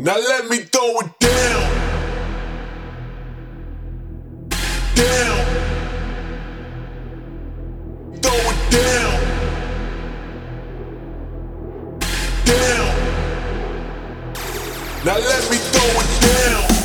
Now let me throw it down. Down. Throw it down. Down. Now let me throw it down.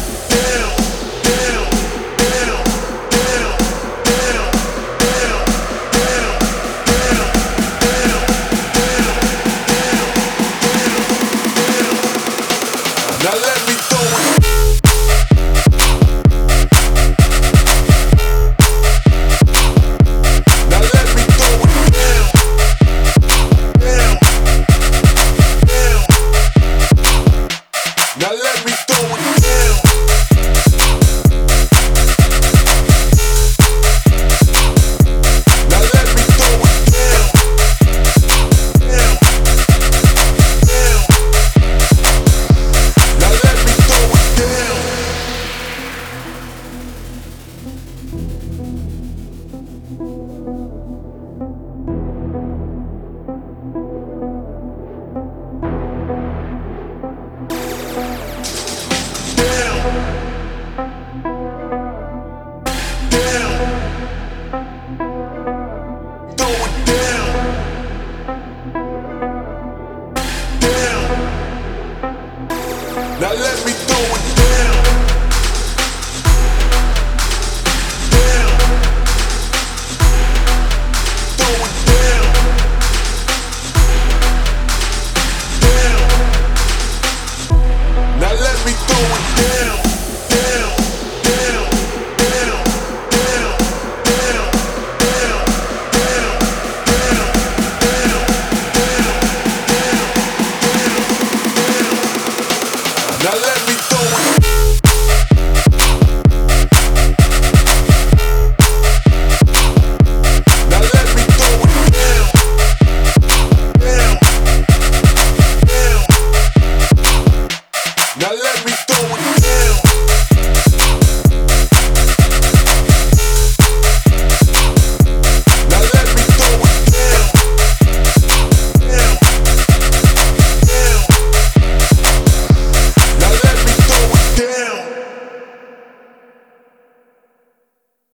Now let me do it. be going down.